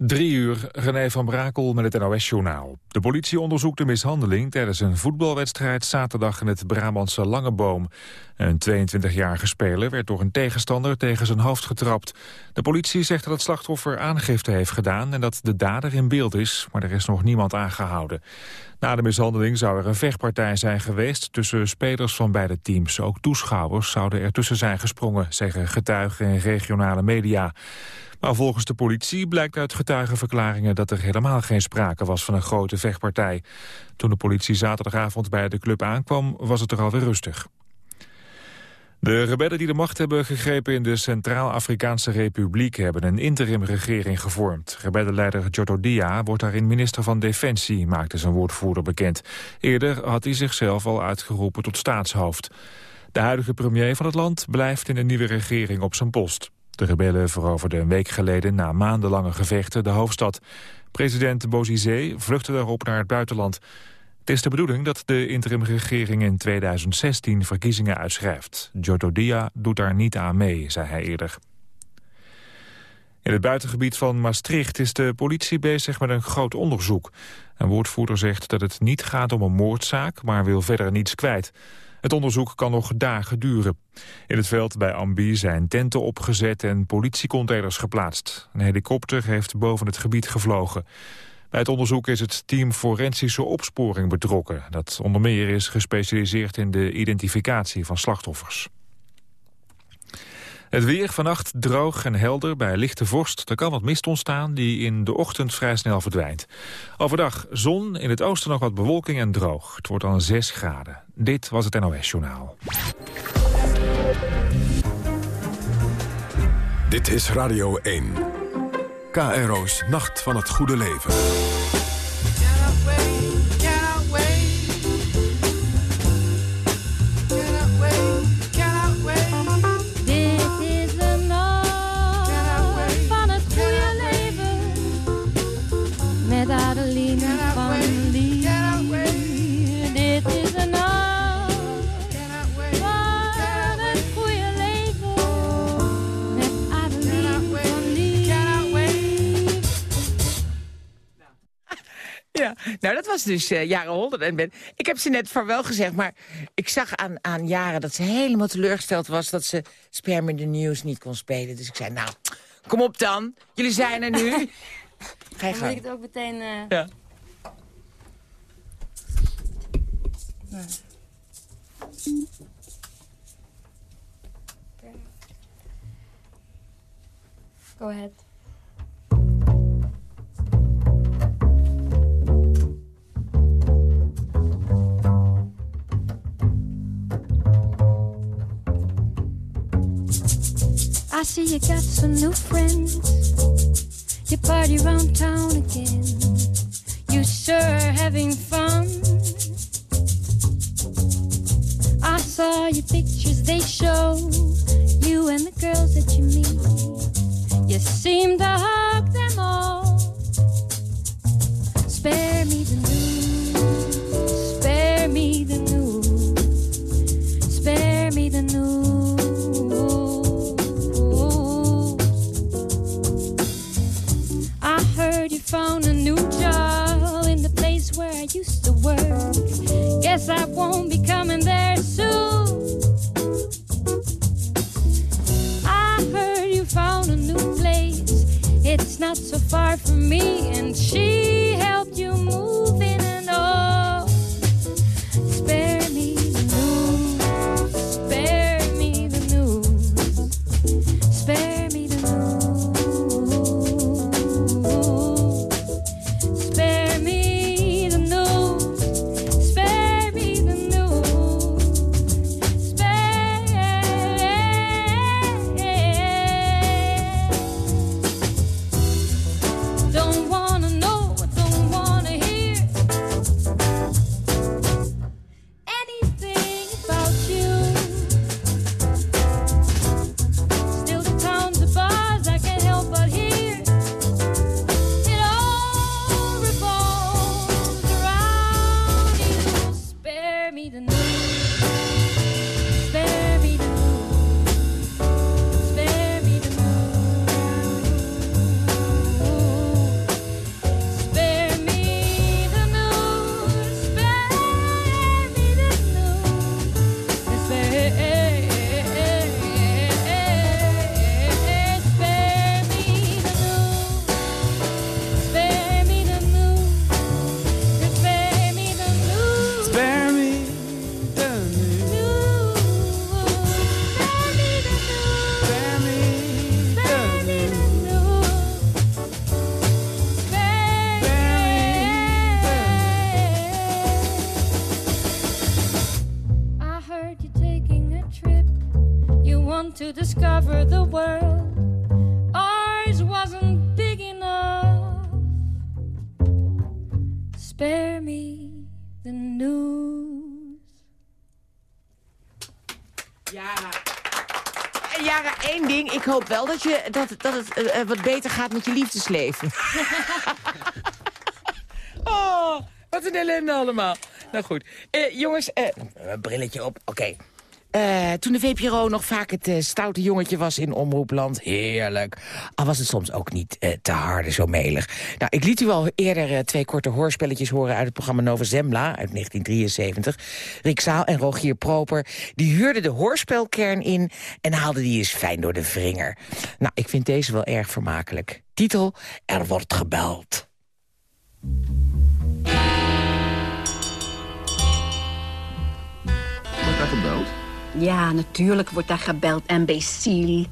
Drie uur, René van Brakel met het NOS-journaal. De politie onderzoekt de mishandeling tijdens een voetbalwedstrijd zaterdag in het Brabantse Langeboom. Een 22-jarige speler werd door een tegenstander tegen zijn hoofd getrapt. De politie zegt dat het slachtoffer aangifte heeft gedaan en dat de dader in beeld is, maar er is nog niemand aangehouden. Na de mishandeling zou er een vechtpartij zijn geweest tussen spelers van beide teams. Ook toeschouwers zouden ertussen zijn gesprongen, zeggen getuigen in regionale media. Maar volgens de politie blijkt uit getuigenverklaringen dat er helemaal geen sprake was van een grote vechtpartij. Toen de politie zaterdagavond bij de club aankwam was het er alweer rustig. De rebellen die de macht hebben gegrepen in de Centraal-Afrikaanse Republiek hebben een interimregering gevormd. Rebellenleider Dia wordt daarin minister van Defensie, maakte zijn woordvoerder bekend. Eerder had hij zichzelf al uitgeroepen tot staatshoofd. De huidige premier van het land blijft in een nieuwe regering op zijn post. De rebellen veroverden een week geleden na maandenlange gevechten de hoofdstad. President Bozizé vluchtte daarop naar het buitenland. Het is de bedoeling dat de interimregering in 2016 verkiezingen uitschrijft. Dia doet daar niet aan mee, zei hij eerder. In het buitengebied van Maastricht is de politie bezig met een groot onderzoek. Een woordvoerder zegt dat het niet gaat om een moordzaak, maar wil verder niets kwijt. Het onderzoek kan nog dagen duren. In het veld bij Ambi zijn tenten opgezet en politiecontainers geplaatst. Een helikopter heeft boven het gebied gevlogen. Bij het onderzoek is het team Forensische Opsporing betrokken... dat onder meer is gespecialiseerd in de identificatie van slachtoffers. Het weer vannacht droog en helder bij lichte vorst. Er kan wat mist ontstaan die in de ochtend vrij snel verdwijnt. Overdag zon, in het oosten nog wat bewolking en droog. Het wordt dan 6 graden. Dit was het NOS Journaal. Dit is Radio 1. KRO's Nacht van het Goede Leven. Dus uh, jaren honderd. En ben, ik heb ze net vaarwel gezegd, maar ik zag aan, aan jaren dat ze helemaal teleurgesteld was... dat ze Sperm in de Nieuws niet kon spelen. Dus ik zei, nou, kom op dan. Jullie zijn er nu. Ga je gang. ik het ook meteen... Uh... Ja. Go ahead. I see you got some new friends. You party around town again. You sure are having fun. I saw your pictures, they show you and the girls that you meet. You seem to hug them all. Spare me the news, spare me the news, discover the world. Ours wasn't big enough. Spare me the news. Ja. En Jara, één ding. Ik hoop wel dat, je, dat, dat het eh, eh, wat beter gaat met je liefdesleven. oh, wat een ellende allemaal. Nou goed. Eh, jongens, eh, brilletje op. Oké. Eh, toen de VPRO nog vaak het eh, stoute jongetje was in Omroepland. Heerlijk. Al was het soms ook niet eh, te harde, zo melig. Nou, ik liet u al eerder twee korte hoorspelletjes horen... uit het programma Nova Zembla uit 1973. Rick Zaal en Rogier Proper die huurden de hoorspelkern in... en haalden die eens fijn door de wringer. Nou, ik vind deze wel erg vermakelijk. Titel, Er wordt gebeld. Wordt daar gebeld? Ja, natuurlijk wordt daar gebeld, imbeciel.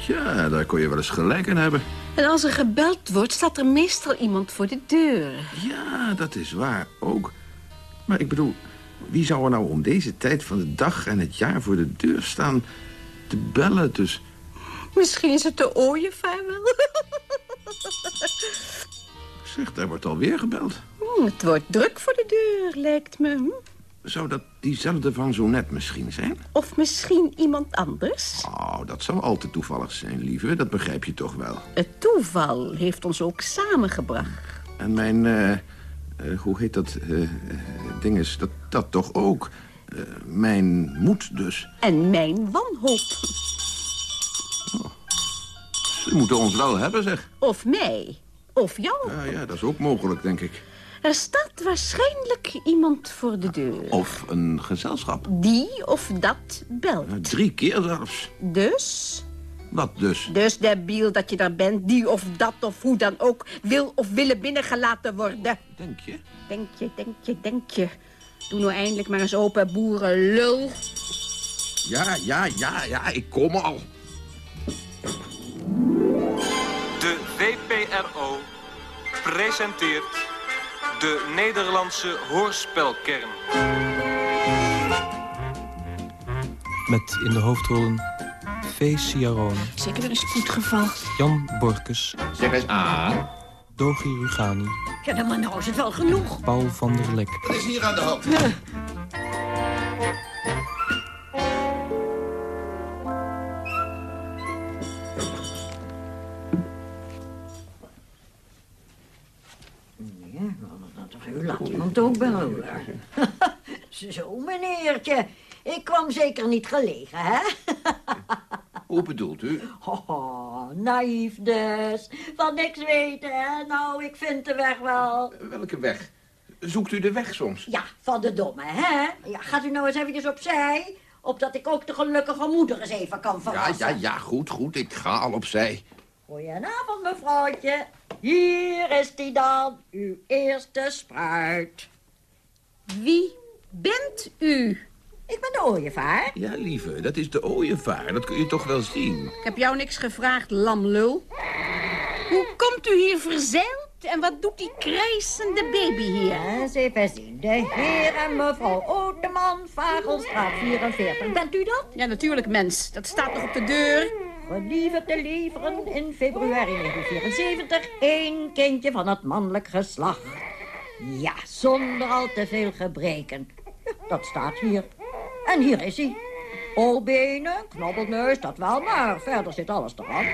Tja, daar kon je wel eens gelijk in hebben. En als er gebeld wordt, staat er meestal iemand voor de deur. Ja, dat is waar ook. Maar ik bedoel, wie zou er nou om deze tijd van de dag en het jaar voor de deur staan te bellen? Dus Misschien is het de ooievaar wel. zeg, daar wordt alweer gebeld. Hm, het wordt druk voor de deur, lijkt me. Zou dat diezelfde van zo net misschien zijn? Of misschien iemand anders. Oh, dat zou al te toevallig zijn, lieve. Dat begrijp je toch wel. Het toeval heeft ons ook samengebracht. En mijn, eh, eh, hoe heet dat, eh, eh, ding is, dat, dat toch ook. Mijn moed dus. En mijn wanhoop. Ze moeten ons wel hebben, zeg. Of mij. Of jou. Ja, ja, dat is ook mogelijk, denk ik. Er staat waarschijnlijk iemand voor de deur. Of een gezelschap. Die of dat belt. Eh, Drie keer zelfs. Dus... Wat dus? Dus debiel dat je daar bent, die of dat of hoe dan ook... wil of willen binnengelaten worden. Denk je? Denk je, denk je, denk je. Doe nou eindelijk maar eens open, boerenlul. Ja, ja, ja, ja, ik kom al. De VPRO presenteert de Nederlandse hoorspelkern. Met in de hoofdrollen Fee Ciarone, Zeker weer een spoedgeval. Jan Borkus, Zeg eens A. Dogi Rugani, Ja, maar nou is het wel genoeg. Paul van der Lek. Wat is hier aan de hand? U laat iemand ook bellen. Zo, meneertje. Ik kwam zeker niet gelegen, hè? Hoe bedoelt u? Oh, naïef dus. Van niks weten, hè? Nou, ik vind de weg wel. Welke weg? Zoekt u de weg soms? Ja, van de domme, hè? Ja, gaat u nou eens eventjes opzij? Opdat ik ook de gelukkige moeder eens even kan Ja, verrassen. ja, ja, goed, goed. Ik ga al opzij. Goedenavond, mevrouwtje. Hier is die dan, uw eerste spruit. Wie bent u? Ik ben de ooievaar. Ja, lieve, dat is de ooievaar. Dat kun je toch wel zien. Ik heb jou niks gevraagd, lamlul. Hoe komt u hier verzeild en wat doet die krijsende baby hier? Eens even zien. De heer en mevrouw Oteman, Vagelstraat 44. Bent u dat? Ja, natuurlijk, mens. Dat staat nog op de deur. Gelieve te leveren in februari 1974 één kindje van het mannelijk geslacht. Ja, zonder al te veel gebreken. Dat staat hier. En hier is hij. Oorbenen, knobbelneus, dat wel, maar verder zit alles erop.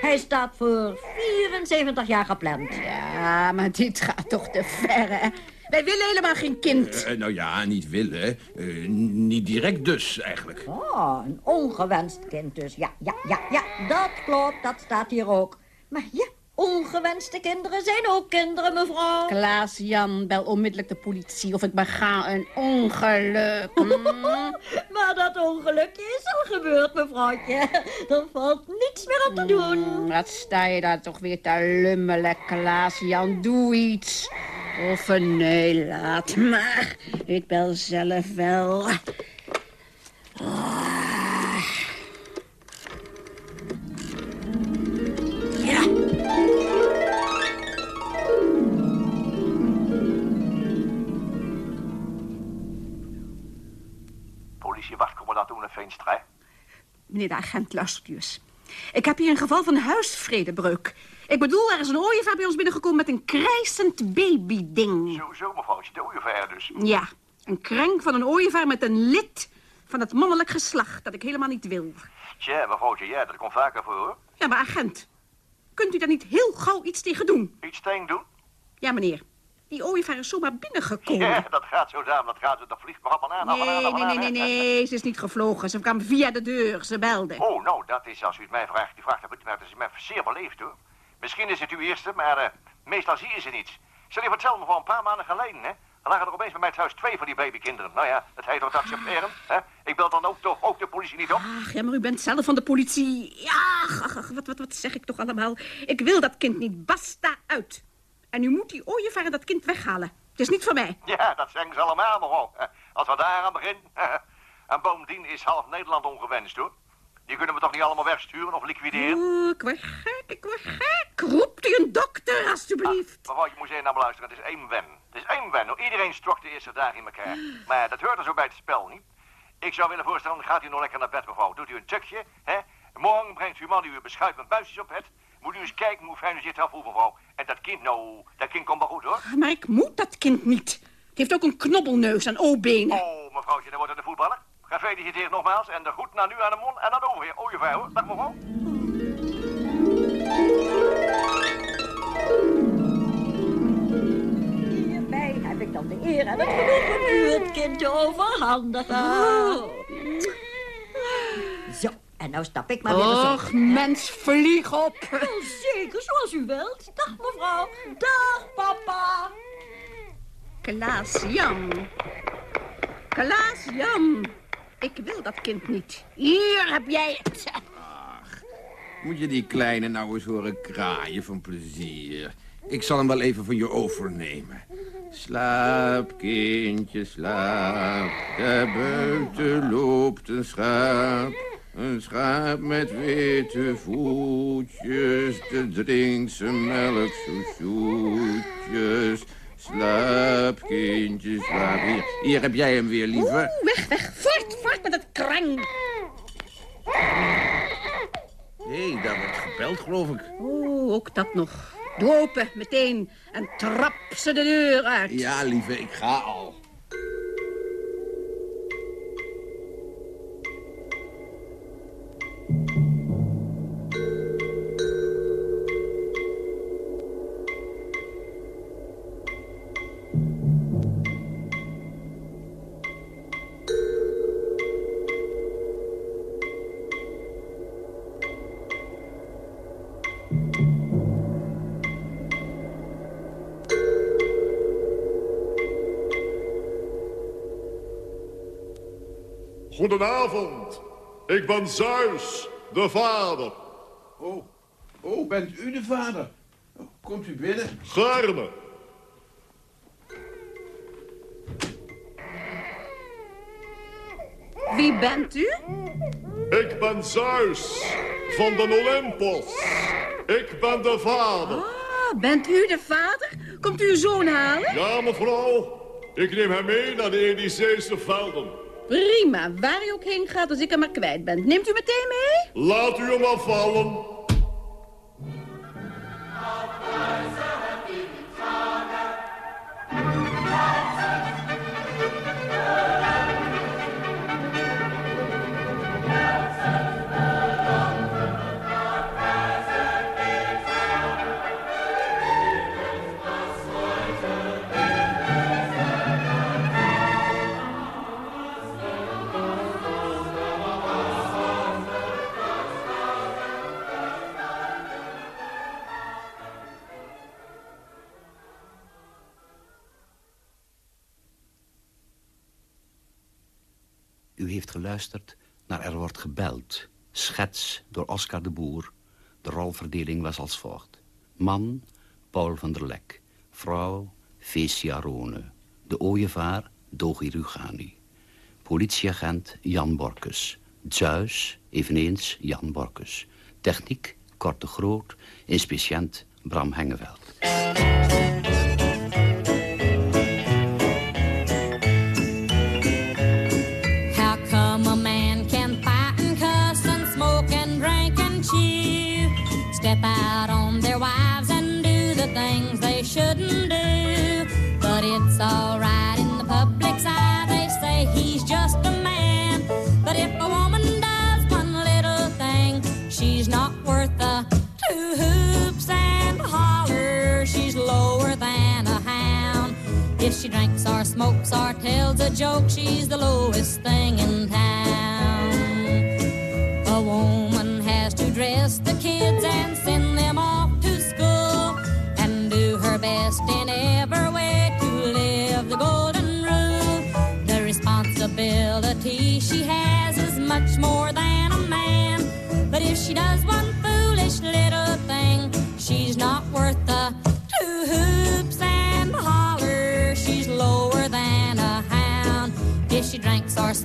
Hij staat voor 74 jaar gepland. Ja, maar dit gaat toch te ver, hè? Wij willen helemaal geen kind. Eh, nou ja, niet willen. Eh, niet direct dus, eigenlijk. Oh, een ongewenst kind dus. Ja, ja, ja, ja, dat klopt, dat staat hier ook. Maar ja, ongewenste kinderen zijn ook kinderen, mevrouw. Klaas Jan, bel onmiddellijk de politie of ik bega een ongeluk. Mm. Maar dat ongelukje is al gebeurd, mevrouwtje. Er valt niets meer aan te doen. Mm, Wat sta je daar toch weer te lummelen, Klaas Jan? Doe iets. Of nee, laat maar. Ik bel zelf wel. Ah. Ja. Politiewachtcommandant Oene Veenstra. Meneer de agent, luistert u eens. Ik heb hier een geval van huisvredebreuk. Ik bedoel, er is een ooievaar bij ons binnengekomen met een krijsend babyding. Zo, zo mevrouwtje, de ooievaar dus. Ja, een krenk van een ooievaar met een lid van het mannelijk geslacht dat ik helemaal niet wil. Tja, mevrouwtje, ja, dat komt vaker voor hoor. Ja, maar agent, kunt u daar niet heel gauw iets tegen doen? Iets tegen doen? Ja, meneer. Die ooievaar is zomaar binnengekomen. Ja, dat gaat zo dat gaat, dat vliegt me allemaal aan. allemaal aan, Nee, nee, nee, nee, nee, ze is niet gevlogen. Ze kwam via de deur, ze belde. Oh, nou, dat is, als u het mij vraagt, die vraagt, dat dat is mij zeer beleefd hoor. Misschien is het uw eerste, maar eh, meestal zie je ze niet. Stel je vertelde me voor een paar maanden geleden, hè. Er lagen er opeens bij mij thuis twee van die babykinderen. Nou ja, dat heet toch te accepteren, hè. Ik bel dan ook toch ook de politie niet op. Ach, ja, maar u bent zelf van de politie. Ja, ach, ach, ach, wat, wat, wat zeg ik toch allemaal? Ik wil dat kind niet. Basta uit. En u moet die ooievaar dat kind weghalen. Het is niet voor mij. Ja, dat zeggen ze allemaal. Eh, Als we daar aan beginnen. en bovendien is half Nederland ongewenst hoor. Die kunnen we toch niet allemaal wegsturen of liquideren? Oh, ik word gek, ik word gek. Roept u een dokter, alstublieft. Mevrouw, je moet eens naar me luisteren. Het is één wen. Het is één wen. Iedereen strokt de eerste dagen in elkaar. Maar dat hoort er zo bij het spel, niet? Ik zou willen voorstellen, gaat u nog lekker naar bed, mevrouw. Doet u een tukje, hè? Morgen brengt uw man u uw beschuit met buisjes op bed. Moet u eens kijken hoe fijn u zich voelt, mevrouw. En dat kind, nou, dat kind komt wel goed, hoor. Maar ik moet dat kind niet. Het heeft ook een knobbelneus en O-benen. Oh, mevrouwtje, dan wordt het de voetballer. Gefeliciteerd nogmaals. En de groet naar nu aan de mond en naar de overheer. Oh, je hoor. Dag, mevrouw. Hierbij heb ik dan de eer en het genoegen u het kind te overhandigen. Oh. Zo, en nou stap ik maar weer eens op. Och, mens, vlieg op. Wel zeker, zoals u wilt. Dag, mevrouw. Dag, papa. Klaas Jan. Klaas Jan. Ik wil dat kind niet. Hier heb jij het. Moet je die kleine nou eens horen kraaien van plezier. Ik zal hem wel even van je overnemen. Slaap, kindje, slaap. Daar buiten loopt een schaap. Een schaap met witte voetjes. De drinkt zijn melk zo zoetjes. Slaap, kindje, slaap. Hier, hier heb jij hem weer, lieve. Oeh, weg, weg. Voort, voort met het krang. Hé, hey, daar wordt gebeld, geloof ik. Oeh, ook dat nog. Doe open, meteen. En trap ze de deur uit. Ja, lieve, ik ga al. Ik ben Zeus, de vader. Oh, oh, bent u de vader? Oh, Komt u binnen? Gaarne. Wie bent u? Ik ben Zeus van de Olympos. Ik ben de vader. Ah, bent u de vader? Komt u uw zoon halen? Ja, mevrouw. Ik neem hem mee naar de Elysseese velden. Prima, waar u ook heen gaat als ik hem maar kwijt ben. Neemt u meteen mee? Laat u hem afvallen. U heeft geluisterd naar Er wordt gebeld. Schets door Oscar de Boer. De rolverdeling was als volgt. Man, Paul van der Lek. Vrouw, Fecia Rone. De ooievaar, Dogi Rugani. Politieagent, Jan Borkus. Zeus, eveneens Jan Borkus. Techniek, Kort de Groot. Inspiciënt, Bram Hengeveld. It's alright in the public's eye. They say he's just a man. But if a woman does one little thing, she's not worth the two hoops and a holler. She's lower than a hound. If she drinks or smokes or tells a joke, she's the lowest thing in town.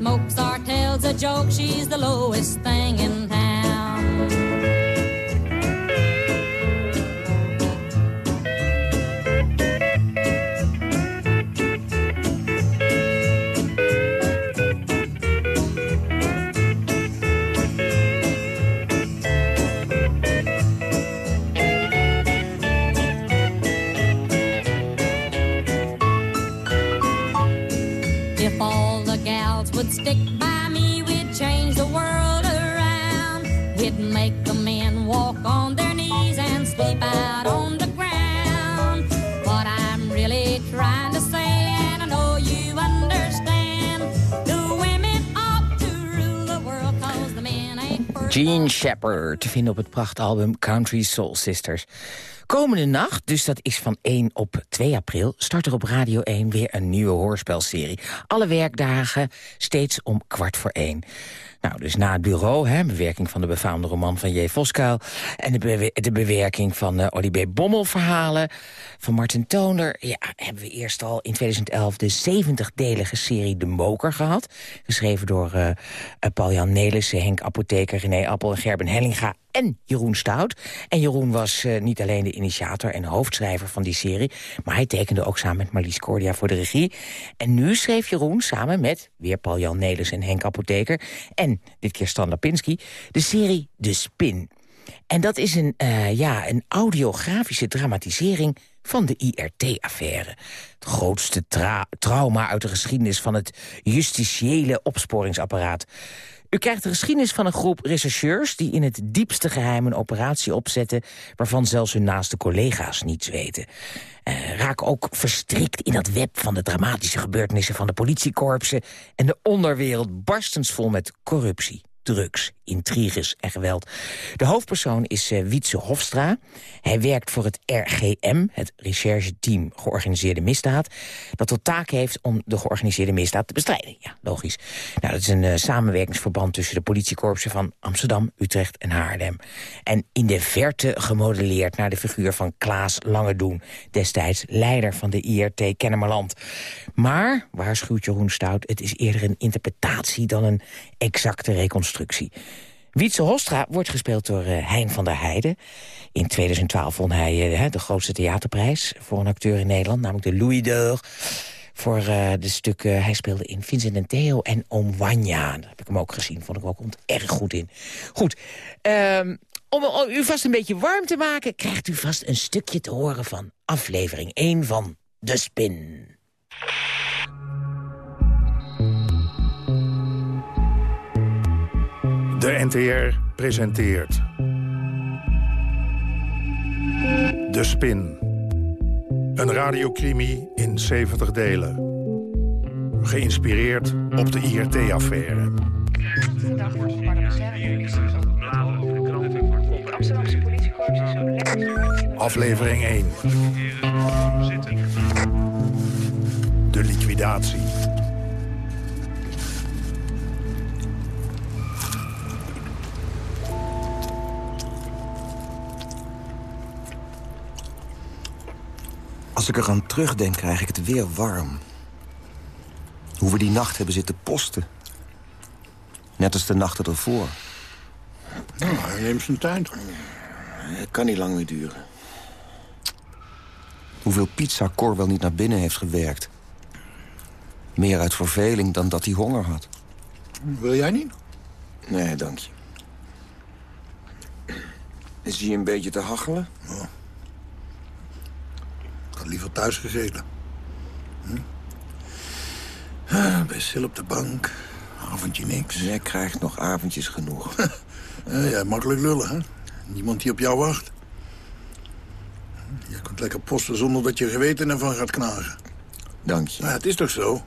Smokes or tells a joke, she's the lowest thing in town. Te vinden op het prachtalbum Country Soul Sisters. Komende nacht, dus dat is van 1 op 2 april... start er op Radio 1 weer een nieuwe hoorspelserie. Alle werkdagen, steeds om kwart voor 1. Nou, dus na het bureau, hè, bewerking van de befaamde roman van J. Voskuil... en de, bewe- de bewerking van eh Olly B. Bommel verhalen van Martin Toner... ja, hebben we eerst al in 2011 de 70-delige serie De Moker gehad. Geschreven door eh, eh, Paul-Jan Nelissen, Henk Apotheker, René Appel en Gerben Hellinga en Jeroen Stout. En Jeroen was niet alleen de initiator en hoofdschrijver van die serie... maar hij tekende ook samen met Marlies Cordia voor de regie. En nu schreef Jeroen samen met weer Paul-Jan Nelis en Henk Apotheker... en dit keer Stan Lapinski, de serie De Spin. En dat is een, eh, ja, een audiografische dramatisering van de IRT-affaire. Het grootste tra- trauma uit de geschiedenis van het justitiële opsporingsapparaat. U krijgt de geschiedenis van een groep rechercheurs... die in het diepste geheim een operatie opzetten... waarvan zelfs hun naaste collega's niets weten. Eh, raak ook verstrikt in dat web van de dramatische gebeurtenissen... van de politiekorpsen en de onderwereld barstensvol met corruptie drugs, intriges en geweld. De hoofdpersoon is uh, Wietse Hofstra. Hij werkt voor het RGM, het Recherche-team Georganiseerde Misdaad... dat tot taak heeft om de georganiseerde misdaad te bestrijden. Ja, logisch. Nou, dat is een uh, samenwerkingsverband tussen de politiekorpsen van Amsterdam, Utrecht en Haarlem. En in de verte gemodelleerd naar de figuur van Klaas Langedoen... destijds leider van de IRT Kennemerland. Maar, waarschuwt Jeroen Stout, het is eerder een interpretatie... dan een exacte reconstructie. Wietse Hostra wordt gespeeld door uh, Hein van der Heijden. In 2012 won hij uh, de grootste theaterprijs voor een acteur in Nederland... namelijk de Louis d'Or voor uh, de stukken... hij speelde in Vincent en Theo en Oom Wanya. Heb ik hem ook gezien, vond ik ook erg goed in. Goed, um, om, om u vast een beetje warm te maken... krijgt u vast een stukje te horen van aflevering 1 van De Spin. De NTR presenteert... De Spin. Een radiocrimi in 70 delen. Geïnspireerd op de IRT-affaire. Aflevering 1. De liquidatie. Als ik eraan terugdenk, krijg ik het weer warm. Hoe we die nacht hebben zitten posten. Net als de nachten ervoor. Nou, hij neemt zijn tijd. Het kan niet lang meer duren. Hoeveel pizza Cor wel niet naar binnen heeft gewerkt. Meer uit verveling dan dat hij honger had. Wil jij niet? Nee, dank je. Is hij een beetje te hachelen? Oh. Liever thuis gegeten. Hm? Ah, bij Sil op de bank. Avondje niks. Jij krijgt nog avondjes genoeg. Eh, ja, makkelijk lullen, hè? Niemand die op jou wacht. Je kunt lekker posten zonder dat je geweten ervan gaat knagen. Dank je. Ja, het is toch zo?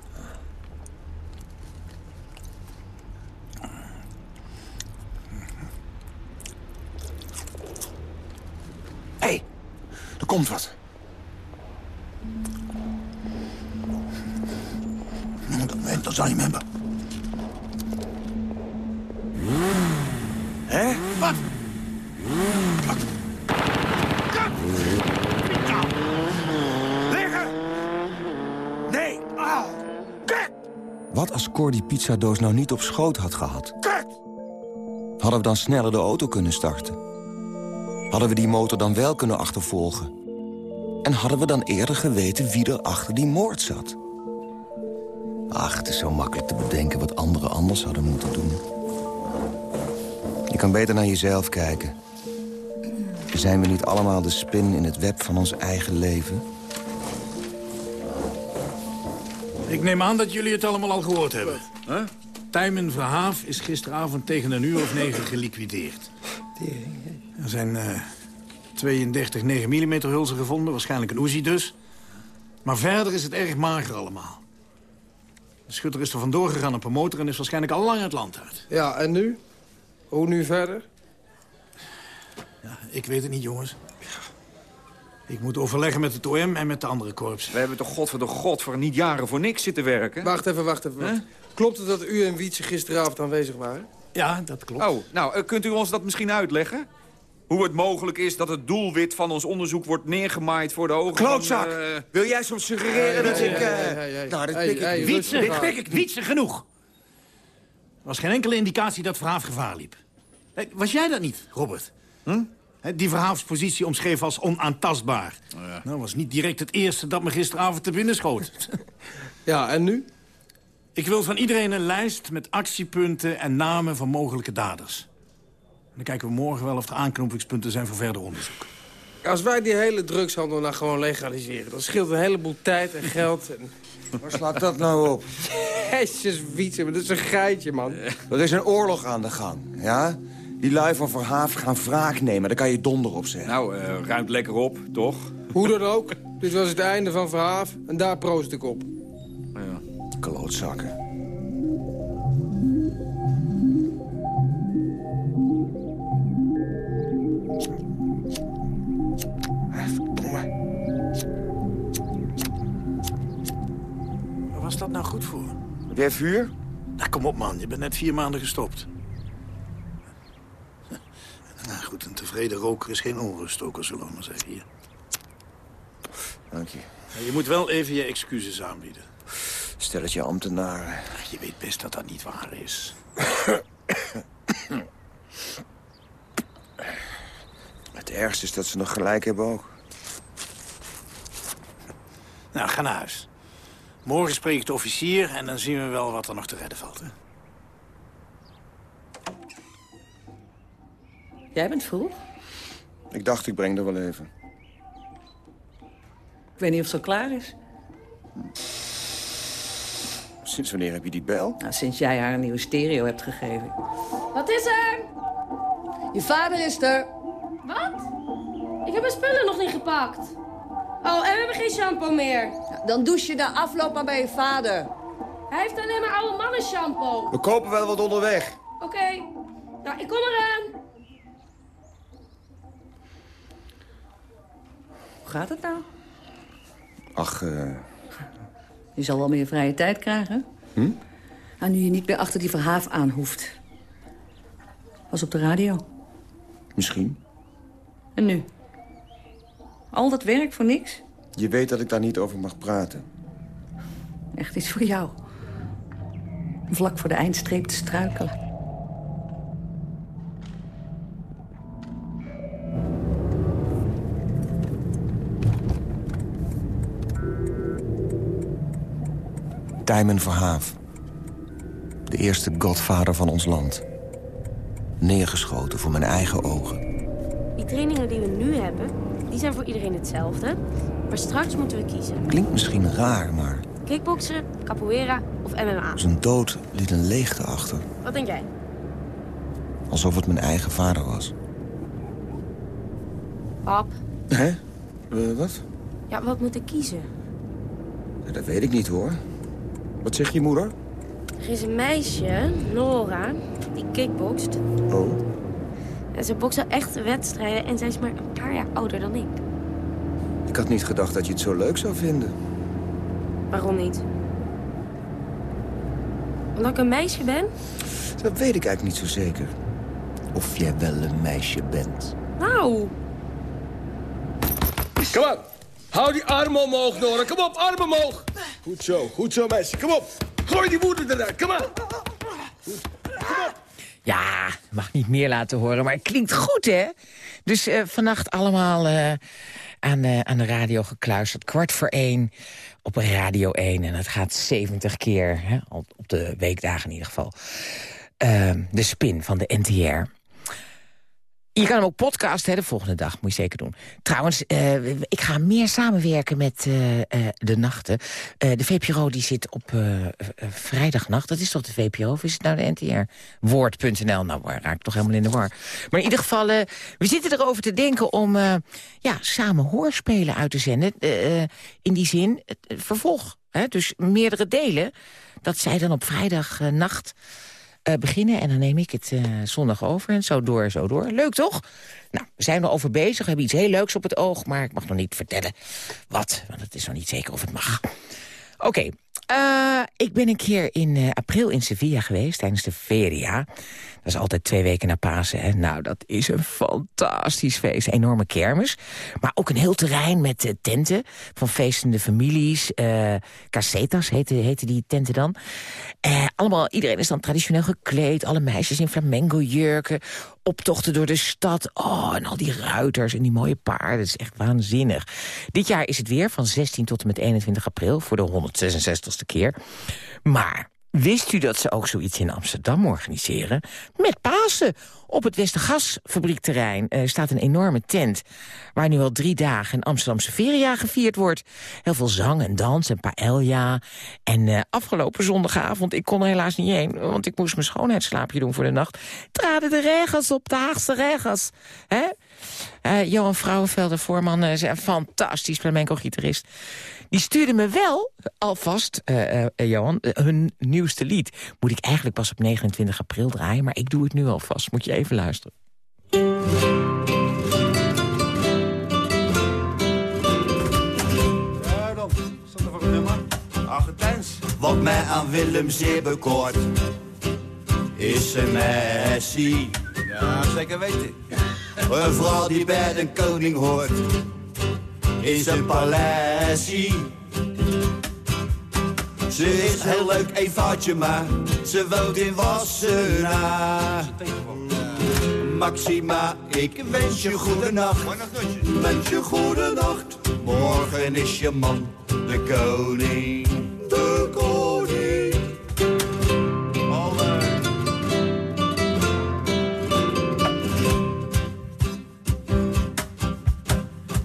Schoot had gehad? Hadden we dan sneller de auto kunnen starten? Hadden we die motor dan wel kunnen achtervolgen? En hadden we dan eerder geweten wie er achter die moord zat? Ach, het is zo makkelijk te bedenken wat anderen anders hadden moeten doen. Je kan beter naar jezelf kijken. Zijn we niet allemaal de spin in het web van ons eigen leven? Ik neem aan dat jullie het allemaal al gehoord hebben. Huh? Tijmen Verhaaf is gisteravond tegen een uur of negen geliquideerd. Er zijn eh 32 9 mm hulzen gevonden, waarschijnlijk een Uzi dus. Maar verder is het erg mager allemaal. De schutter is er vandoor gegaan op een motor en is waarschijnlijk al lang het land uit. Ja, en nu? Hoe nu verder? Ja, ik weet het niet, jongens. Ik moet overleggen met het OM en met de andere korps. We hebben toch god voor de god voor niet jaren voor niks zitten werken? Wacht even, wacht even. wacht. Klopt het dat u en Wietse gisteravond aanwezig waren? Ja, dat klopt. Oh, nou, eh, kunt u ons dat misschien uitleggen? Hoe het mogelijk is dat het doelwit van ons onderzoek wordt neergemaaid voor de ogen Klootzak! van... eh, Wil jij soms suggereren dat ik... eh, Nou, dit pik ik. Wietse, Dit pik ik. Wietse, genoeg. Er was geen enkele indicatie dat Verhaaf gevaar liep. Was jij dat niet, Robert? Hm? Die Verhaafspositie omschreven als onaantastbaar. Nou, was niet direct het eerste dat me gisteravond te binnen schoot. ja, en nu? Ik wil van iedereen een lijst met actiepunten en namen van mogelijke daders. En dan kijken we morgen wel of er aanknopingspunten zijn voor verder onderzoek. Als wij die hele drugshandel nou gewoon legaliseren... dan scheelt een heleboel tijd en geld. En... Waar slaat dat nou op? Jezus, Wietse, maar dat is een geitje, man. Er is een oorlog aan de gang, ja? Die lui van Verhaaf gaan wraak nemen, daar kan je donder op zeggen. Nou, eh, ruimt lekker op, toch? Hoe dan ook. Dit was het einde van Verhaaf en daar proost ik op. Klootzakken. Waar was dat nou goed voor? Heb jij vuur? Nou, kom op, man. Je bent net vier maanden gestopt. Nou, goed, een tevreden roker is geen onruststoker, zullen we maar zeggen hier. Dank je. Je moet wel even je excuses aanbieden. Stelletje ambtenaren. Je weet best dat dat niet waar is. Het ergste is dat ze nog gelijk hebben ook. Nou, ga naar huis. Morgen spreek ik de officier en dan zien we wel wat er nog te redden valt. Hè? Jij bent vroeg. Ik dacht, ik breng er wel even. Ik weet niet of het al klaar is. Sinds wanneer heb je die bel? Nou, sinds jij haar een nieuwe stereo hebt gegeven. Wat is er? Je vader is er. Wat? Ik heb mijn spullen nog niet gepakt. Oh, en we hebben geen shampoo meer. Dan douche je na afloop maar bij je vader. Hij heeft alleen maar oude mannen shampoo. We kopen wel wat onderweg. Oké. Nou, ik kom eraan. Hoe gaat het nou? Ach, eh... Je zal wel meer vrije tijd krijgen. Hm? Nou, nu je niet meer achter die verhaaf aan hoeft. Was op de radio. Misschien. En nu? Al dat werk voor niks? Je weet dat ik daar niet over mag praten. Echt iets voor jou. Vlak voor de eindstreep te struikelen. Tijmen Verhaaf. De eerste godvader van ons land. Neergeschoten voor mijn eigen ogen. Die trainingen die we nu hebben, die zijn voor iedereen hetzelfde. Maar straks moeten we kiezen. Klinkt misschien raar, maar Kickboksen, capoeira of MMA. zijn dood liet een leegte achter. Wat denk jij? Alsof het mijn eigen vader was. Pap, Hè? Eh, wat? ja, wat moet ik kiezen? Dat weet ik niet, hoor. Wat zegt je moeder? Er is een meisje, Nora, die kickbokst. Oh. En ze bokst al echte wedstrijden en zij is maar een paar jaar ouder dan ik. Ik had niet gedacht dat je het zo leuk zou vinden. Waarom niet? Omdat ik een meisje ben? Dat weet ik eigenlijk niet zo zeker. Of jij wel een meisje bent. Nou, Kom op. Hou die armen omhoog, Nora. Kom op, armen omhoog. Goed zo, goed zo, meisje. Kom op. Gooi die woede eruit. Kom op. Ja, mag niet meer laten horen, maar het klinkt goed, hè? Dus eh, vannacht allemaal eh, aan, eh, aan de radio gekluisterd. Kwart voor één op Radio 1. En het gaat 70 keer, hè? op op de weekdagen in ieder geval. Ehm, de spin van de NTR. Je kan hem ook podcasten, hè, de volgende dag. Moet je zeker doen. Trouwens, eh, ik ga meer samenwerken met eh, eh, de nachten. De VPRO die zit op vrijdagnacht. Dat is toch de VPRO of is het nou de NTR? Woord.nl, nou waar raak ik toch helemaal in de war. Maar in ieder geval, we zitten erover te denken om ja, samen hoorspelen uit te zenden. In die zin, vervolg. Hè? Dus meerdere delen. Dat zij dan op vrijdagnacht eh, beginnen. En dan neem ik het eh, zondag over en zo door, zo door. Leuk toch? Nou, we zijn er over bezig. We hebben iets heel leuks op het oog. Maar ik mag nog niet vertellen wat. Want het is nog niet zeker of het mag. Oké. Eh, ik ben een keer in eh, april in Sevilla geweest tijdens de Feria. Dat is altijd twee weken na Pasen. Hè? Nou, dat is een fantastisch feest. Enorme kermis. Maar ook een heel terrein met eh, tenten van feestende families. casetas heten, die tenten dan. Allemaal, iedereen is dan traditioneel gekleed. Alle meisjes in flamenco-jurken. Optochten door de stad. Oh, en al die ruiters en die mooie paarden. Het is echt waanzinnig. Dit jaar is het weer van 16 tot en met 21 april... voor de 166ste keer. Maar wist u dat ze ook zoiets in Amsterdam organiseren? Met Pasen. Op het Westergasfabriekterrein eh, staat een enorme tent... waar nu al drie dagen een Amsterdamse feria gevierd wordt. Heel veel zang en dans en paella. En eh, afgelopen zondagavond, ik kon er helaas niet heen... want ik moest mijn schoonheidsslaapje doen voor de nacht... traden de regels op de Haagse regels. Hè? Eh, Johan Vrouwenvelder, voorman, eh, is een fantastisch flamenco-gitarist. Die stuurde me wel alvast, eh, eh, Johan, hun nieuwste lied. Moet ik eigenlijk pas op 29 april draaien, maar ik doe het nu alvast. Moet je even luisteren. Wat een mij aan Willem zeer bekoort, is zijn Messi. Ja, zeker weten. Een vrouw die bij de koning hoort, is een paleis. Ze is heel leuk, eenvoudje, maar ze woont in Wassenaar. Maxima, ik wens je goede nacht. Wens je goede nacht. Morgen is je man de koning. De koning.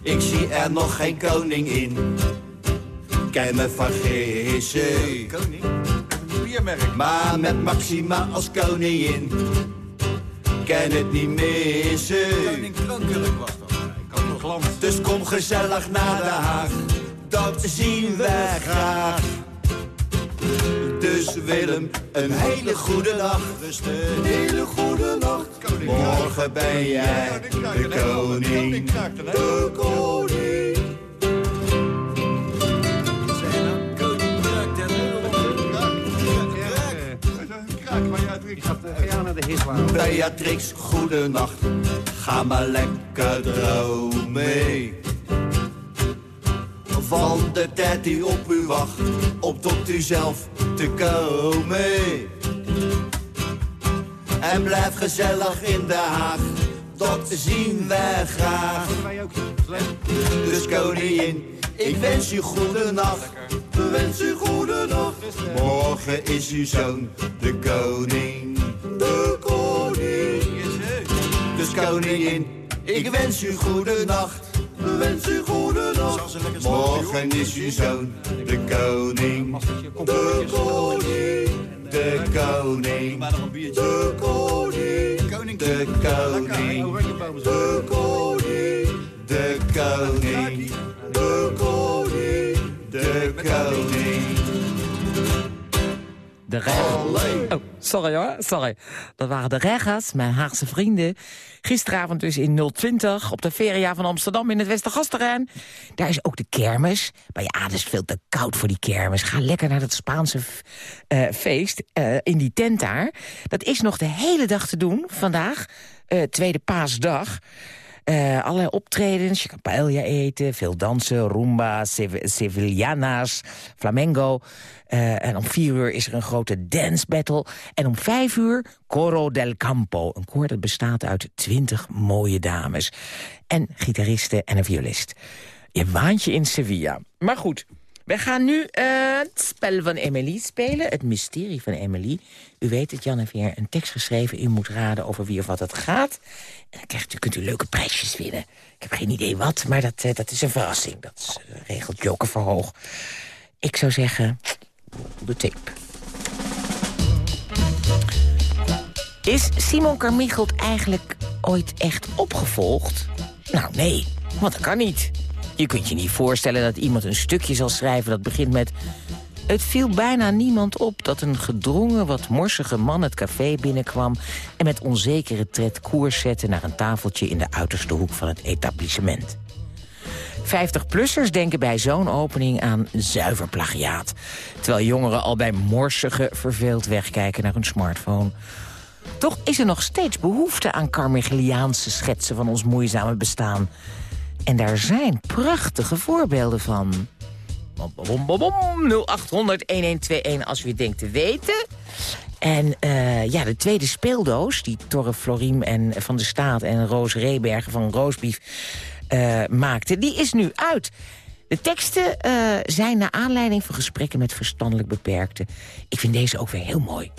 Ik zie er nog geen koning in. Kan me vergissen. Koning? Biermerk. Maar met Maxima als koningin. Kan het niet missen. Koning was dat. Ik had nog land. Dus kom gezellig naar Den Haag. Dat zien wij graag. Dus Willem, een hele goede nacht. Een hele goede nacht. Morgen ben jij de koning. De koning. Beatrix, goede nacht. Ga maar lekker dromen. Van de tijd die op u wacht, om tot u zelf En blijf gezellig in de Haag, dat zien wij graag. Dus koningin, ik wens u goede nacht. Wens u goede nacht. Morgen is uw zoon de koning. De koning. Dus koningin, ik wens u goede nacht. We wensen u goede nacht. Morgen is uw zoon de koning. De koning. De koning, de koning, de koning, de koning, de koning, de koning, de koning. De reg... Oh, sorry hoor, sorry. Dat waren de regas, mijn Haagse vrienden... Gisteravond dus in 020 op de feria van Amsterdam in het Westergasterrein. Daar is ook de kermis. Maar ja, het is veel te koud voor die kermis. Ga lekker naar dat Spaanse eh, feest eh, in die tent daar. Dat is nog de hele dag te doen vandaag. eh, tweede paasdag. Eh, allerlei optredens, je kan paella eten, veel dansen, rumba, sev- sevillanas, flamengo. Eh, en om vier uur is er een grote dance battle. En om vijf uur Coro del Campo. Een koor dat bestaat uit twintig mooie dames. En gitaristen en een violist. Je waant je in Sevilla. Maar goed, we gaan nu eh, het spel van Emily spelen. Het mysterie van Emily. U weet het, Jan heeft weer een tekst geschreven. U moet raden over wie of wat het gaat. En dan krijgt u, kunt u leuke prijsjes winnen. Ik heb geen idee wat, maar dat, eh, dat is een verrassing. Dat eh, regelt Joker Verhoog. Ik zou zeggen, de tape. Is Simon Carmichelt eigenlijk ooit echt opgevolgd? Nou, nee, want dat kan niet. Je kunt je niet voorstellen dat iemand een stukje zal schrijven... dat begint met... Het viel bijna niemand op dat een gedrongen, wat morsige man het café binnenkwam... en met onzekere tred koers zette naar een tafeltje in de uiterste hoek van het etablissement. 50-plussers denken bij zo'n opening aan zuiver plagiaat. Terwijl jongeren al bij morsige verveeld wegkijken naar hun smartphone. Toch is er nog steeds behoefte aan Carmicheliaanse schetsen van ons moeizame bestaan. En daar zijn prachtige voorbeelden van. Bom, bom, bom, bom, 0800-1121 als u het denkt te weten. En eh, ja, de tweede speeldoos, die Torre Floriem en Van de Staat... en Roos Rebergen van Roosbief eh maakte, die is nu uit. De teksten eh, zijn naar aanleiding van gesprekken met verstandelijk beperkten. Ik vind deze ook weer heel mooi.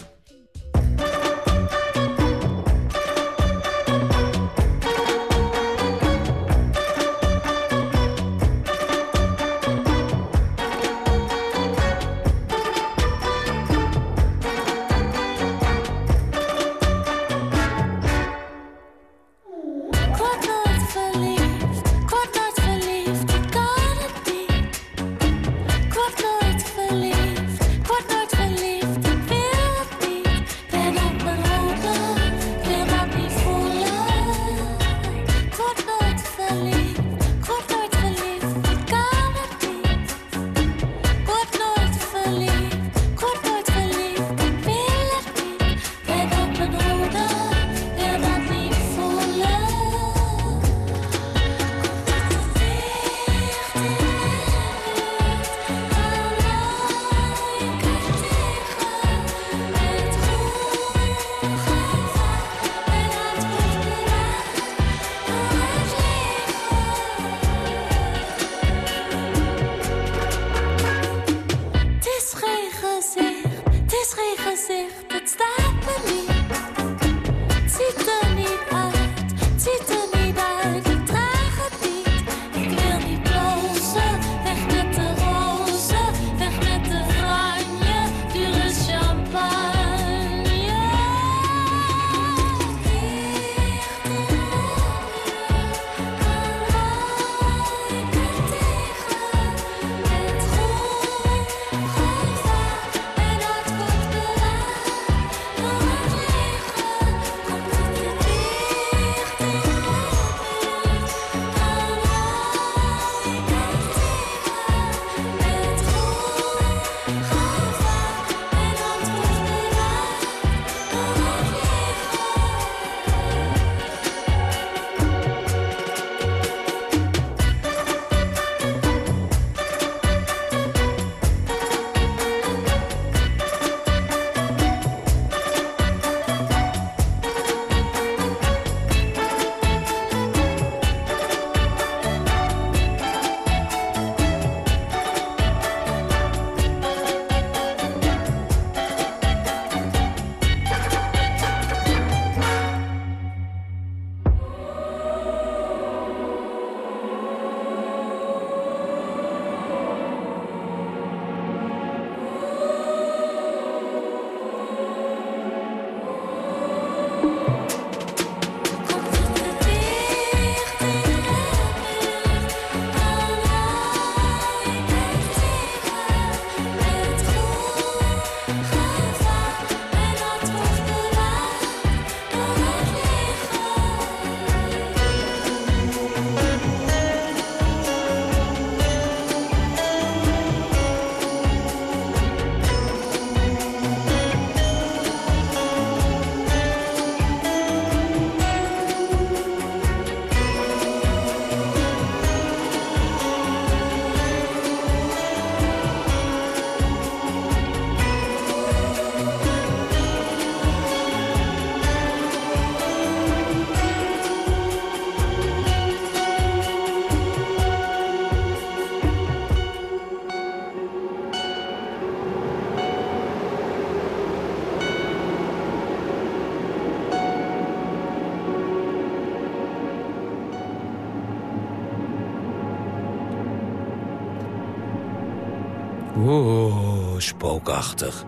Spookachtig.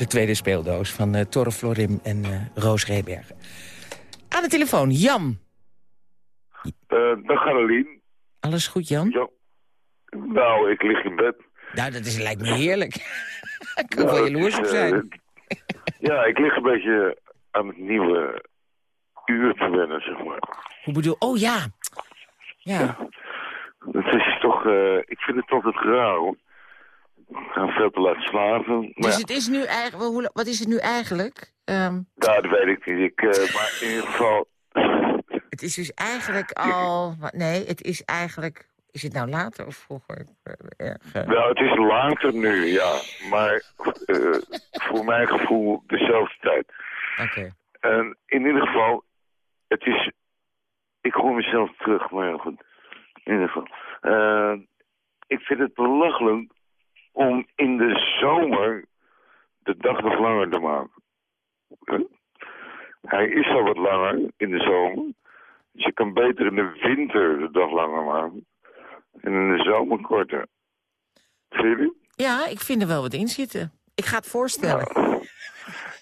De tweede speeldoos van eh Torre Florim en eh, Roos Rebergen. Aan de telefoon, Jan. Eh dag Annelien. Alles goed, Jan? Ja. Nou, ik lig in bed. Nou, dat is, lijkt me heerlijk. Ik kan wel jaloers op zijn. ja, ik lig een beetje aan het nieuwe uur te wennen, zeg maar. Hoe bedoel... Oh, ja. Ja. Het is toch, eh, ik vind het altijd raar, veel te laat slapen. Maar Dus ja, het is nu eigenlijk... hoe- Wat is het nu eigenlijk? Ehm, nou, dat weet ik niet. Ik, eh, maar in ieder geval, het is dus eigenlijk al... Nee, het is eigenlijk... Is het nou later of vroeger? Nou, het is later nu, ja. Maar voor mijn gevoel dezelfde tijd. Oké. En in ieder geval, het is... Ik hoor mezelf terug, maar ja, goed. In ieder geval. Ik vind het belachelijk om in de zomer de dag nog langer te maken. Hij is al wat langer in de zomer. Dus je kan beter in de winter de dag langer maken. En in de zomer korter. Vind je? Ja, ik vind er wel wat in zitten. Ik ga het voorstellen.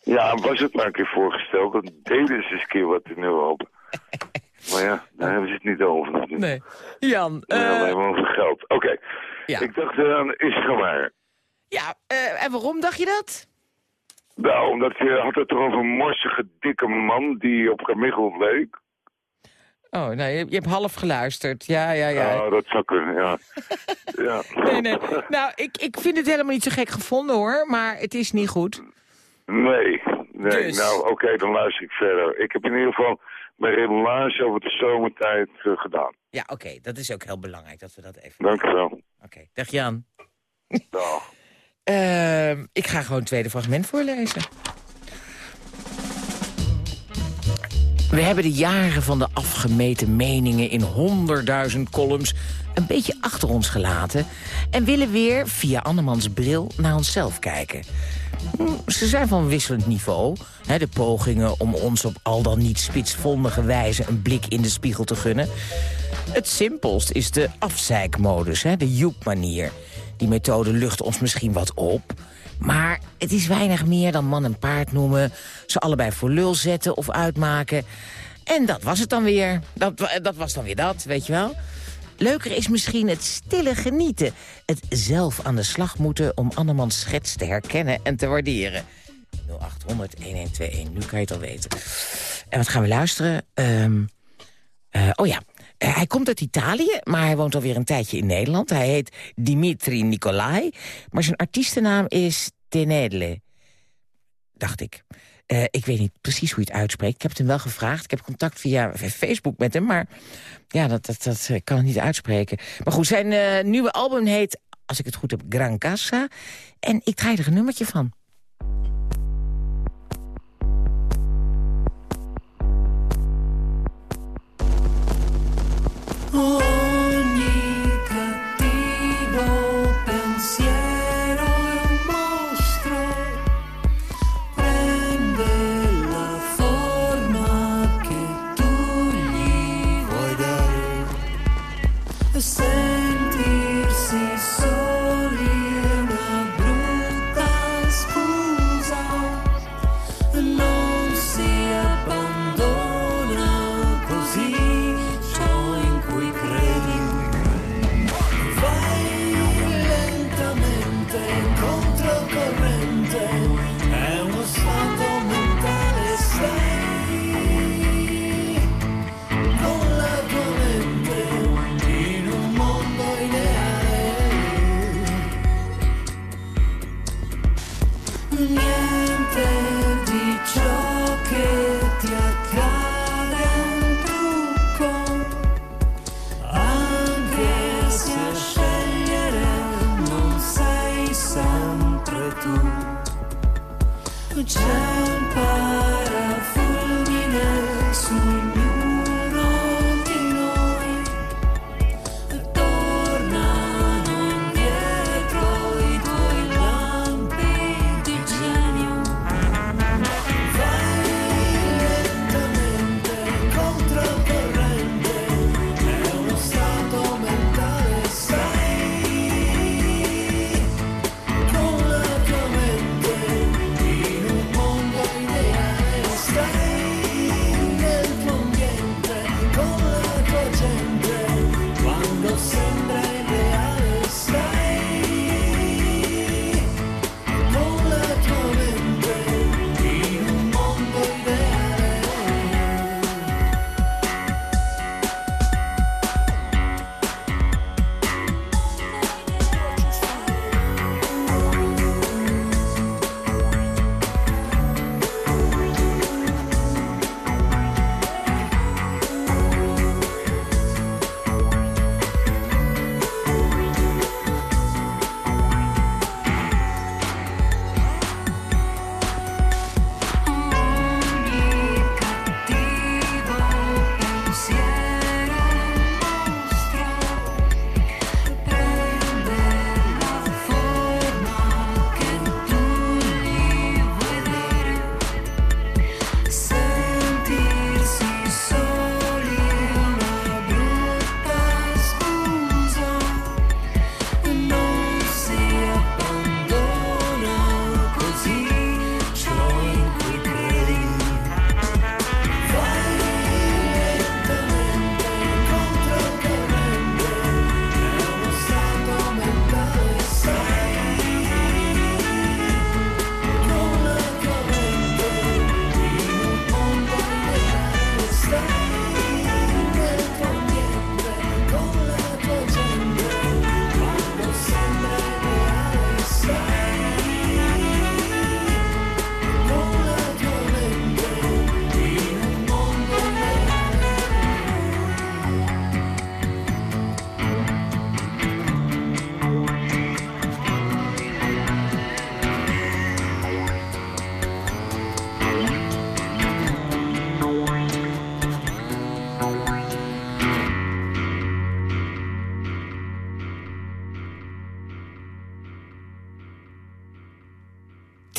Ja, was het maar een keer voorgesteld. Dan deden ze eens een keer wat in Europa. Maar ja, daar hebben ze het niet over. Nee. Jan, Nee, eh, alleen maar over geld. Oké. Ja. Ik dacht aan Ischamer. ja, eh, en waarom dacht je dat? Nou, omdat je had het toch over een morsige, dikke man die op gemiddeld leek. Oh, nou, je, je hebt half geluisterd. Ja, ja, ja. Oh, dat zou kunnen, ja. ja. Nee, nee. Nou, ik, ik vind het helemaal niet zo gek gevonden, hoor. Maar het is niet goed. Nee, nee. Dus. Nou, oké, dan luister ik verder. Ik heb in ieder geval mijn redelage over de zomertijd eh, gedaan. Ja, oké. dat is ook heel belangrijk dat we dat even... Dank u wel. Oké, dag Jan. Dag. Ehm, ik ga gewoon het tweede fragment voorlezen. We hebben de jaren van de afgemeten meningen in honderdduizend columns een beetje achter ons gelaten... en willen weer via Annemans bril naar onszelf kijken. Hm, Ze zijn van wisselend niveau. De pogingen om ons op al dan niet spitsvondige wijze een blik in de spiegel te gunnen. Het simpelst is de afzeikmodus, de Joep-manier. Die methode lucht ons misschien wat op. Maar het is weinig meer dan man en paard noemen. Ze allebei voor lul zetten of uitmaken. En dat was het dan weer. Dat, dat was dan weer dat, weet je wel. Leuker is misschien het stille genieten. Het zelf aan de slag moeten om Annemans schets te herkennen en te waarderen. 0800 1121, nu kan je het al weten. En wat gaan we luisteren? Ehm, eh, oh ja, Eh, hij komt uit Italië, maar hij woont alweer een tijdje in Nederland. Hij heet Dimitri Nicolai, maar zijn artiestennaam is Tenedle. Dacht ik. Eh, ik weet niet precies hoe je het uitspreekt. Ik heb het hem wel gevraagd. Ik heb contact via Facebook met hem, maar ja, dat, dat, dat eh, kan ik niet uitspreken. Maar goed, zijn eh, nieuwe album heet, als ik het goed heb, Gran Casa. En ik draai er een nummertje van.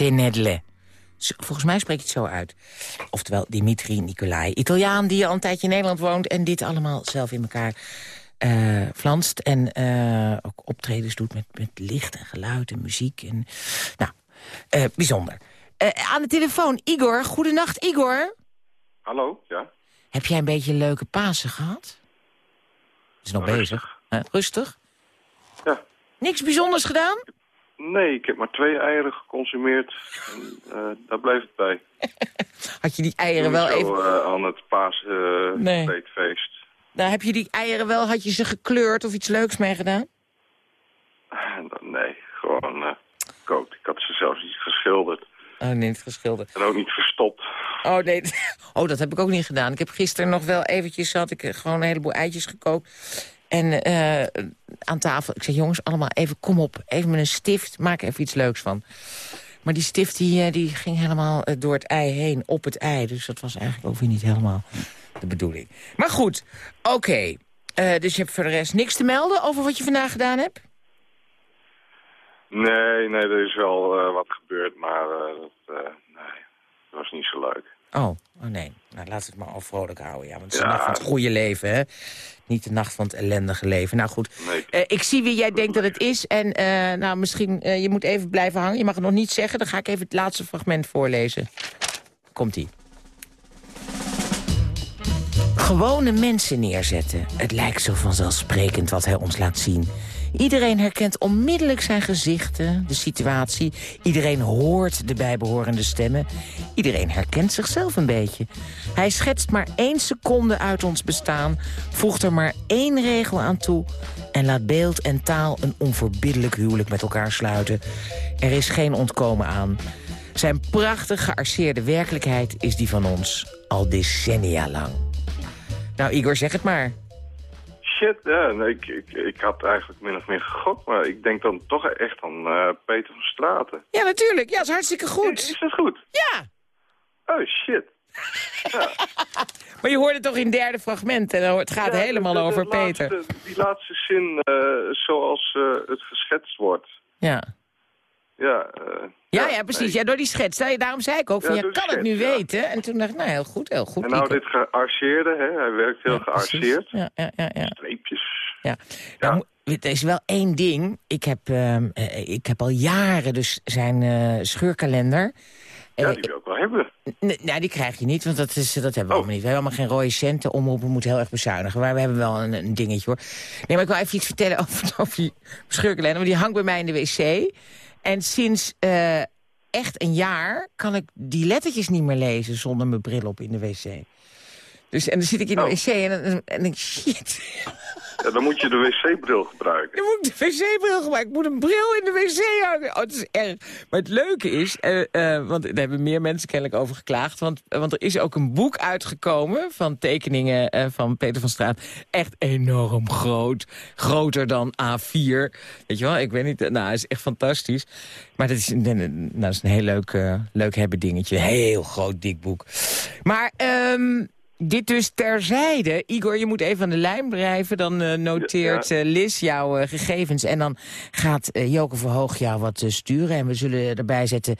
Tenedle. Z- Volgens mij spreek je het zo uit. Oftewel Dimitri Nicolai. Italiaan die al een tijdje in Nederland woont... en dit allemaal zelf in elkaar eh flanst. En eh, ook optredens doet met, met licht en geluid en muziek. En, nou, eh, bijzonder. Aan de telefoon, Igor. Goedenacht, Igor. Hallo, ja. Heb jij een beetje een leuke Pasen gehad? Is nog bezig. Rustig? Ja. Niks bijzonders gedaan? Nee, ik heb maar twee eieren geconsumeerd. En, eh, daar bleef het bij. Had je die eieren wel Zo, even... eh, aan het paas eh Nee. Nou, heb je die eieren wel, had je ze gekleurd of iets leuks mee gedaan? Dan, nee, gewoon eh gekookt. Ik had ze zelfs niet geschilderd. Oh, nee, niet geschilderd. En ook niet verstopt. Oh, nee. Oh, dat heb ik ook niet gedaan. Ik heb gisteren nog wel eventjes, had ik eh, gewoon een heleboel eitjes gekookt. En eh, aan tafel, ik zei, jongens, allemaal even, kom op. Even met een stift, maak even iets leuks van. Maar die stift die, eh, die ging helemaal eh, door het ei heen, op het ei. Dus dat was eigenlijk ook weer niet helemaal de bedoeling. Maar goed, oké. Dus je hebt voor de rest niks te melden over wat je vandaag gedaan hebt? Nee, nee, er is wel wat gebeurd, maar eh, dat, nee, dat was niet zo leuk. Oh, oh nee. Nou, laten we het maar al vrolijk houden. Ja, want het is Ja. de nacht van het goede leven, hè? Niet de nacht van het ellendige leven. Nou goed, Eh, ik zie wie jij denkt dat het is. En eh, nou, misschien, eh, je moet even blijven hangen. Je mag het nog niet zeggen. Dan ga ik even het laatste fragment voorlezen. Komt-ie. Gewone mensen neerzetten. Het lijkt zo vanzelfsprekend wat hij ons laat zien. Iedereen herkent onmiddellijk zijn gezichten, de situatie. Iedereen hoort de bijbehorende stemmen. Iedereen herkent zichzelf een beetje. Hij schetst maar één seconde uit ons bestaan... voegt er maar één regel aan toe... en laat beeld en taal een onverbiddelijk huwelijk met elkaar sluiten. Er is geen ontkomen aan. Zijn prachtig gearseerde werkelijkheid is die van ons. Al decennia lang. Nou, Igor, zeg het maar. Shit, ja, nee, ik, ik, ik had eigenlijk min of meer gegokt, maar ik denk dan toch echt aan eh, Peter van Straten. Ja, natuurlijk. Ja, is hartstikke goed. Is dat goed? Ja. Oh, shit. Maar je hoorde toch in het derde fragment en het gaat Ja, helemaal de- de over Peter. die laatste zin, eh, zoals eh, het geschetst wordt. Ja. Ja, eh, Ja, ja, precies. Ja, door die schets. Daar- Daarom zei ik ook van, Ja, kan het nu ja. weten. En toen dacht ik, nou, heel goed, heel goed. en nou dit gearseerde, hè? hij werkt heel gearseerd. Ja, ja, ja, ja. Streepjes. Ja. Nou, er is wel één ding. Ik heb, ehm, eh, ik heb al jaren dus zijn eh, scheurkalender. Ja, Eh, die wil ik wel hebben. Nee, nou, die krijg je niet, want dat, is, dat hebben we allemaal niet. We hebben allemaal geen rode centen. Omroepen moeten heel erg bezuinigen. Maar we hebben wel een, een dingetje, hoor. Nee, maar ik wil even iets vertellen over, over die scheurkalender. Want die hangt bij mij in de wc. En sinds eh, echt een jaar kan ik die lettertjes niet meer lezen... zonder mijn bril op in de wc. Dus, en dan zit ik in de wc en dan en denk ik, shit... Ja, dan moet je de wc-bril gebruiken. Dan moet ik de wc-bril gebruiken. Ik moet een bril in de wc hangen. Oh, het is erg. Maar het leuke is, eh, eh, want daar hebben meer mensen kennelijk over geklaagd... want, want er is ook een boek uitgekomen van tekeningen eh, van Peter van Straat. Echt enorm groot. Groter dan A4. Weet je wel, ik weet niet, nou, het is echt fantastisch. Maar dat is, een- nou, dat is een heel leuk, leuk hebben dingetje. Heel groot, dik boek. Maar... ehm, dit dus terzijde. Igor, je moet even aan de lijn blijven. Dan eh, noteert eh, Liz jouw eh, gegevens. En dan gaat Joke Verhoog jou wat sturen. En we zullen erbij zetten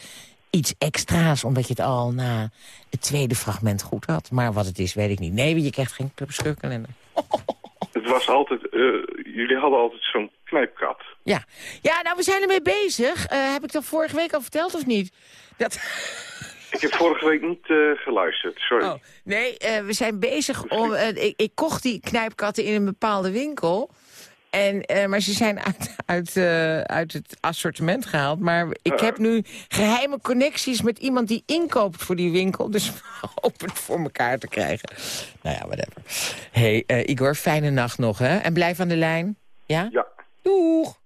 iets extra's. Omdat je het al na het tweede fragment goed had. Maar wat het is, weet ik niet. Nee, je krijgt geen scheurkalender. Het was altijd, jullie hadden altijd zo'n knijpkat. Ja. ja, nou, we zijn ermee bezig. Heb ik dat vorige week al verteld of niet? Dat... Ik heb vorige week niet eh, geluisterd, sorry. Oh, nee, eh, we zijn bezig om... eh, ik, ik kocht die knijpkatten in een bepaalde winkel. En, maar ze zijn uit, uit, uit het assortiment gehaald. Maar ik heb nu geheime connecties met iemand die inkoopt voor die winkel. Dus we hopen het voor elkaar te krijgen. Nou ja, whatever. hey, Igor, fijne nacht nog, hè? En blijf aan de lijn. Ja? Ja. Doeg.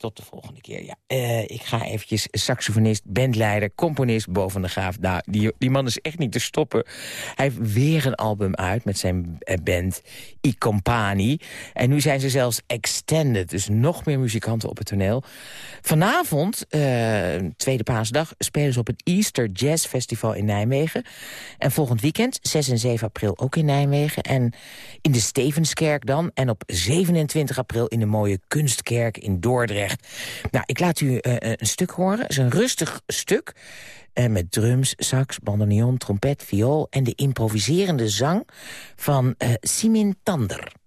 Tot de volgende keer, ja. Eh, ik ga eventjes saxofonist, bandleider, componist boven de gaaf. Nou, die, die man is echt niet te stoppen. Hij heeft weer een album uit met zijn eh, band I Company. En nu zijn ze zelfs extended, dus nog meer muzikanten op het toneel. Vanavond, eh, tweede paasdag, spelen ze op het Easter Jazz Festival in Nijmegen. En volgend weekend, 6 en 7 april, ook in Nijmegen. En in de Stevenskerk dan. En op 27 april in de mooie Kunstkerk in Dordrecht. Nou, ik laat u eh, een stuk horen. Het is een rustig stuk. eh, met drums, sax, bandoneon, trompet, viool... en de improviserende zang van eh, Simin Tander.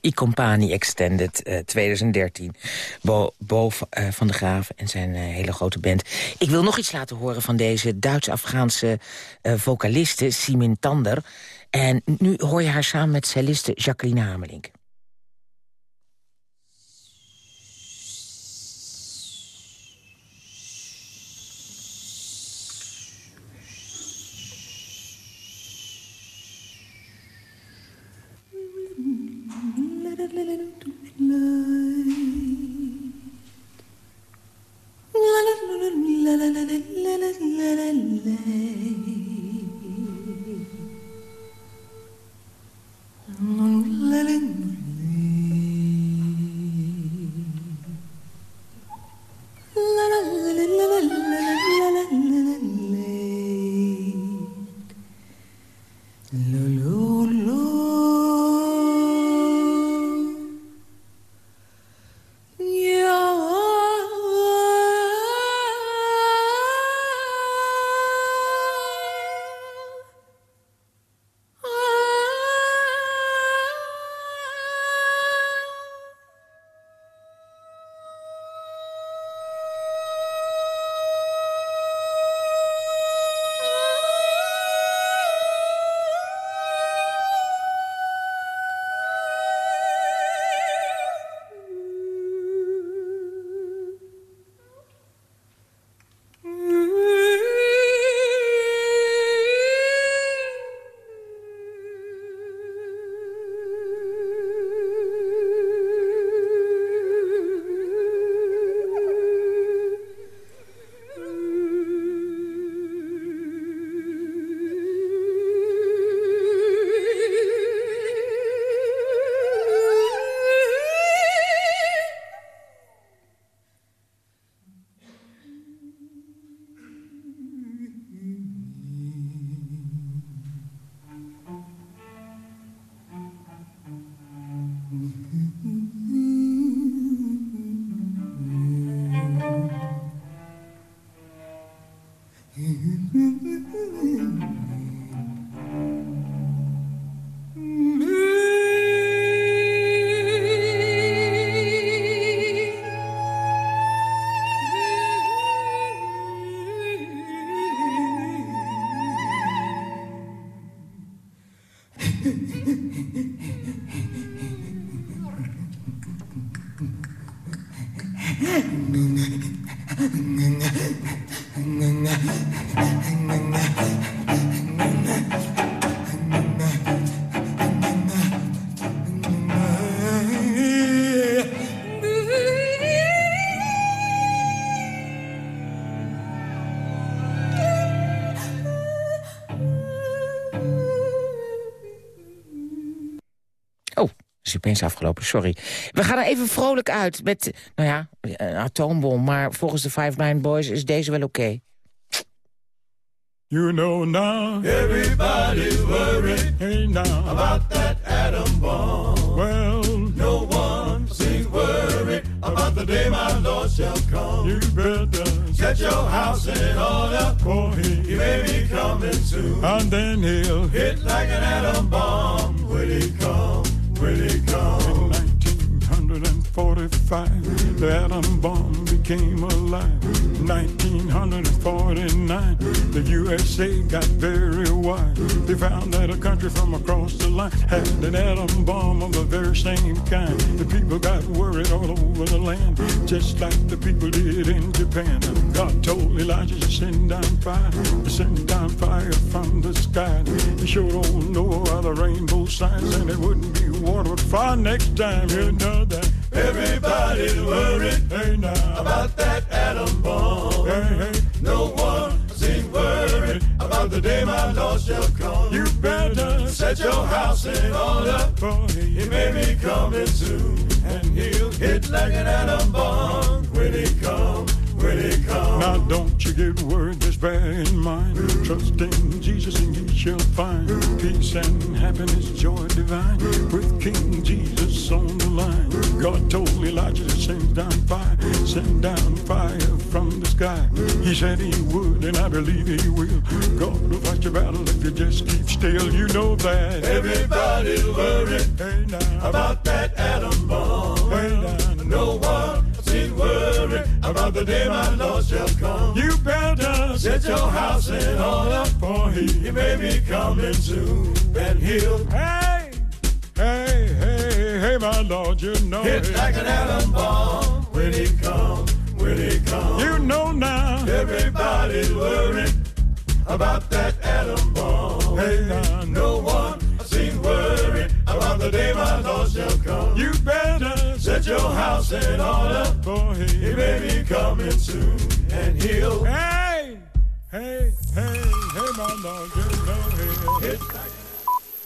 E-Company Extended eh, 2013. Bo, Bo eh, van de Graaf en zijn eh, hele grote band. Ik wil nog iets laten horen van deze Duits-Afghaanse eh, vocaliste Simin Tander. En nu hoor je haar samen met celliste Jacqueline Hamelink. Is opeens afgelopen, sorry. We gaan er even vrolijk uit met, nou ja, een atoombom. Maar volgens de Five Nine Boys is deze wel oké. You know now. Everybody's worried Hey now. about that atom bomb. Well, No one seems worried about the day my Lord shall come. you better Set your house in order. for him. He may be coming soon. And then he'll Hit like an atom bomb. Will he come? Will he come? In 1945, the atom bomb became alive. 1949, the USA got very wise. They found that a country from across the line had an atom bomb of the very same kind. The people got worried all over the land, just like the people did in Japan. God told Elijah to send down fire, to send down fire from the sky. Don't know other rainbow signs, and it wouldn't be water would fire next time. You know that. Everybody's worried Hey now. about that atom bomb. Hey, hey. No one seems worried about the day my Lord shall come. You better Set your house in order. for He may be coming soon, and he'll hit like an atom bomb. when he come? When he comes. Now don't you get worried, just bear in mind. Trust in Jesus and you shall find peace and happiness, joy divine. With King Jesus on the line. God told Elijah to send down fire, send down fire from the sky. He said he would, and I believe he will. God will fight your battle if you just keep still. You know that Everybody's worried hey about that atom bomb. hey now, No one worried about the day my Lord shall come. You better Set your house in order, for he. he may be coming soon, and he'll Hey, hey, hey, hey, my Lord, you know it's it. like an atom bomb when he comes, when he comes. You know now. Everybody's worried about that atom bomb. Hey now, No one seems worried about the day my Lord shall come. You better Your house in order, for he he. may be coming soon, and he'll Hey, hey, hey, hey, my dog, you know like